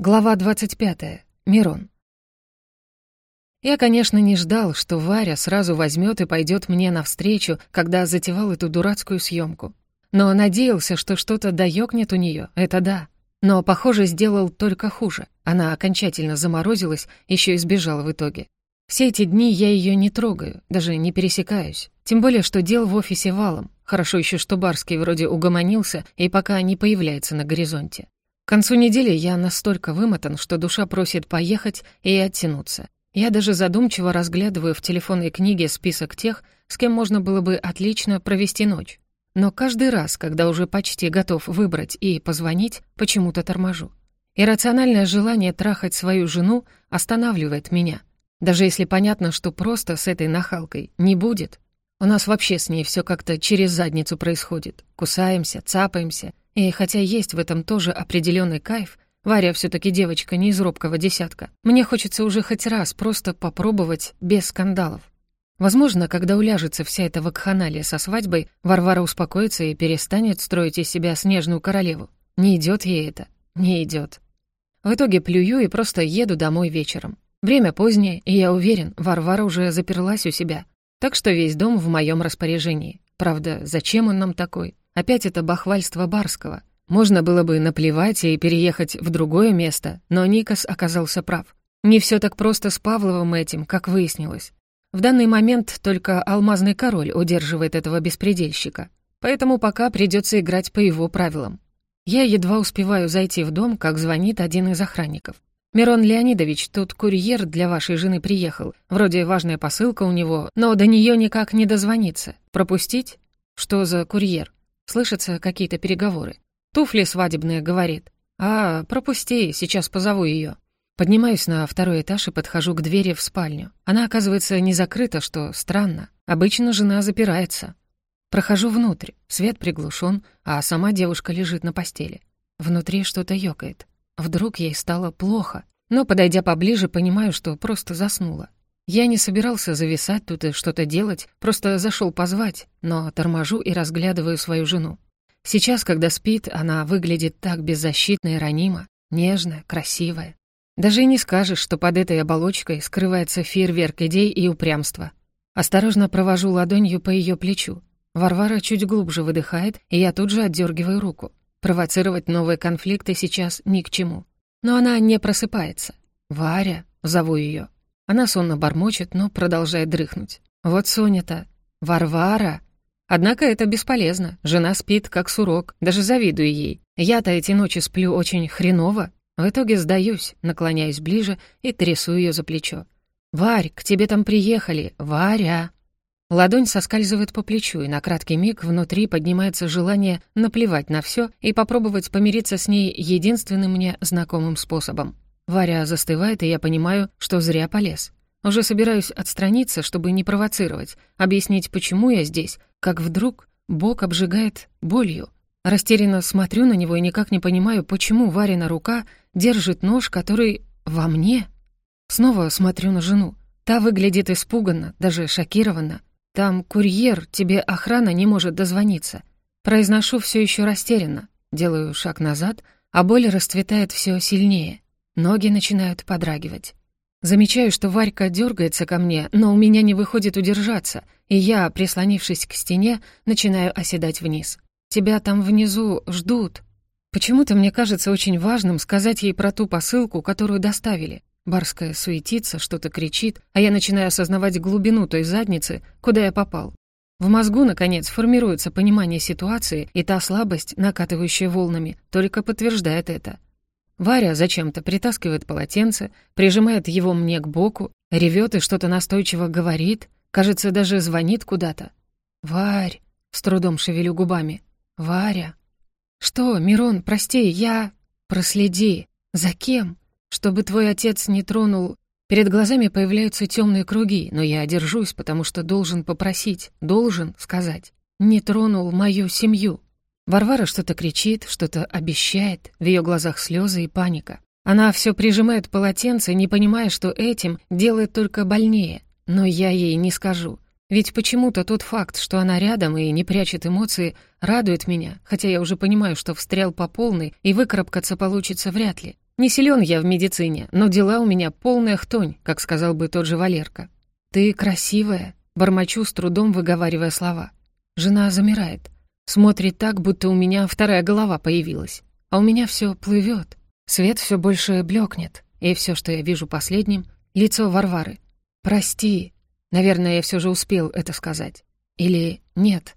Глава 25. Мирон. Я, конечно, не ждал, что Варя сразу возьмет и пойдет мне навстречу, когда затевал эту дурацкую съемку. Но надеялся, что что-то доёкнет у нее, это да. Но, похоже, сделал только хуже. Она окончательно заморозилась, еще и сбежала в итоге. Все эти дни я ее не трогаю, даже не пересекаюсь. Тем более, что дел в офисе валом. Хорошо еще, что Барский вроде угомонился и пока не появляется на горизонте. К концу недели я настолько вымотан, что душа просит поехать и оттянуться. Я даже задумчиво разглядываю в телефонной книге список тех, с кем можно было бы отлично провести ночь. Но каждый раз, когда уже почти готов выбрать и позвонить, почему-то торможу. Иррациональное желание трахать свою жену останавливает меня. Даже если понятно, что просто с этой нахалкой не будет. У нас вообще с ней все как-то через задницу происходит. Кусаемся, цапаемся, и хотя есть в этом тоже определенный кайф, Варя все таки девочка не из робкого десятка, мне хочется уже хоть раз просто попробовать без скандалов. Возможно, когда уляжется вся эта вакханалия со свадьбой, Варвара успокоится и перестанет строить из себя снежную королеву. Не идет ей это. Не идет. В итоге плюю и просто еду домой вечером. Время позднее, и я уверен, Варвара уже заперлась у себя. Так что весь дом в моем распоряжении. Правда, зачем он нам такой? Опять это бахвальство Барского. Можно было бы наплевать и переехать в другое место, но Никас оказался прав. Не все так просто с Павловым этим, как выяснилось. В данный момент только алмазный король удерживает этого беспредельщика, поэтому пока придется играть по его правилам. Я едва успеваю зайти в дом, как звонит один из охранников. «Мирон Леонидович, тут курьер для вашей жены приехал. Вроде важная посылка у него, но до нее никак не дозвониться. Пропустить? Что за курьер?» Слышатся какие-то переговоры. «Туфли свадебные», — говорит. «А, пропусти, сейчас позову ее. Поднимаюсь на второй этаж и подхожу к двери в спальню. Она, оказывается, не закрыта, что странно. Обычно жена запирается. Прохожу внутрь, свет приглушен, а сама девушка лежит на постели. Внутри что-то ёкает. Вдруг ей стало плохо. Но, подойдя поближе, понимаю, что просто заснула. Я не собирался зависать тут и что-то делать, просто зашел позвать, но торможу и разглядываю свою жену. Сейчас, когда спит, она выглядит так беззащитно и ранима, нежная, красивая. Даже и не скажешь, что под этой оболочкой скрывается фейерверк идей и упрямства. Осторожно провожу ладонью по ее плечу. Варвара чуть глубже выдыхает, и я тут же отдергиваю руку. Провоцировать новые конфликты сейчас ни к чему. Но она не просыпается. «Варя», — зову ее. Она сонно бормочет, но продолжает дрыхнуть. Вот Соня-то. Варвара. Однако это бесполезно. Жена спит, как сурок. Даже завидую ей. Я-то эти ночи сплю очень хреново. В итоге сдаюсь, наклоняюсь ближе и трясу ее за плечо. «Варь, к тебе там приехали! Варя!» Ладонь соскальзывает по плечу, и на краткий миг внутри поднимается желание наплевать на все и попробовать помириться с ней единственным мне знакомым способом. Варя застывает, и я понимаю, что зря полез. Уже собираюсь отстраниться, чтобы не провоцировать, объяснить, почему я здесь, как вдруг бок обжигает болью. Растерянно смотрю на него и никак не понимаю, почему Варина рука держит нож, который во мне. Снова смотрю на жену. Та выглядит испуганно, даже шокированно. Там курьер, тебе охрана не может дозвониться. Произношу все еще растерянно. Делаю шаг назад, а боль расцветает все сильнее. Ноги начинают подрагивать. Замечаю, что Варька дергается ко мне, но у меня не выходит удержаться, и я, прислонившись к стене, начинаю оседать вниз. «Тебя там внизу ждут». Почему-то мне кажется очень важным сказать ей про ту посылку, которую доставили. Барская суетится, что-то кричит, а я начинаю осознавать глубину той задницы, куда я попал. В мозгу, наконец, формируется понимание ситуации, и та слабость, накатывающая волнами, только подтверждает это. Варя зачем-то притаскивает полотенце, прижимает его мне к боку, ревет и что-то настойчиво говорит, кажется, даже звонит куда-то. «Варь!» — с трудом шевелю губами. «Варя!» «Что, Мирон, прости, я...» «Проследи! За кем? Чтобы твой отец не тронул...» Перед глазами появляются темные круги, но я держусь, потому что должен попросить, должен сказать. «Не тронул мою семью!» Варвара что-то кричит, что-то обещает, в ее глазах слезы и паника. Она все прижимает полотенце, не понимая, что этим делает только больнее. Но я ей не скажу. Ведь почему-то тот факт, что она рядом и не прячет эмоции, радует меня, хотя я уже понимаю, что встрял по полной, и выкарабкаться получится вряд ли. Не силен я в медицине, но дела у меня полная хтонь, как сказал бы тот же Валерка. «Ты красивая», — бормочу, с трудом выговаривая слова. Жена замирает. Смотрит так, будто у меня вторая голова появилась. А у меня все плывет. Свет все больше блекнет. И все, что я вижу последним — лицо Варвары. «Прости». Наверное, я все же успел это сказать. Или нет.